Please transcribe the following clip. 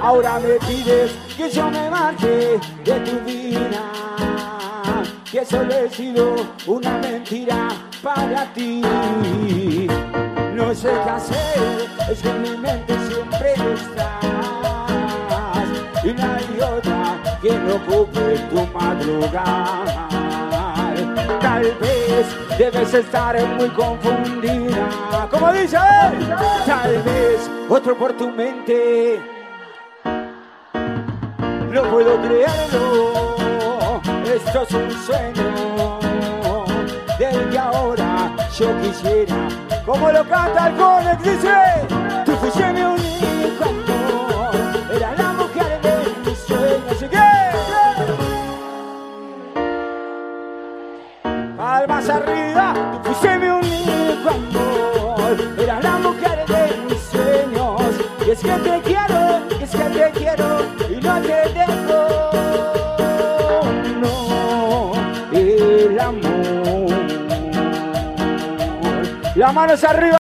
Ahora me pides que yo me marche de tu vida, que solo he sido una mentira para ti. No sé qué hacer, es que en mi mente siempre estás y no hay otra que no ocupe tu madrugada. Tal vez debes estar muy confundida. Como dice, tal vez otro por tu mente. No puedo creerlo, esto es un sueño del que ahora yo quisiera. Como lo canta el Conex, dice, tú fuiste mi único era la mujer de mis sueños. ¿Y? Palmas arriba, tú fuiste mi único amor, era la Es que te quiero, es que te quiero, y no te dejo. No, el amor. Las manos arriba.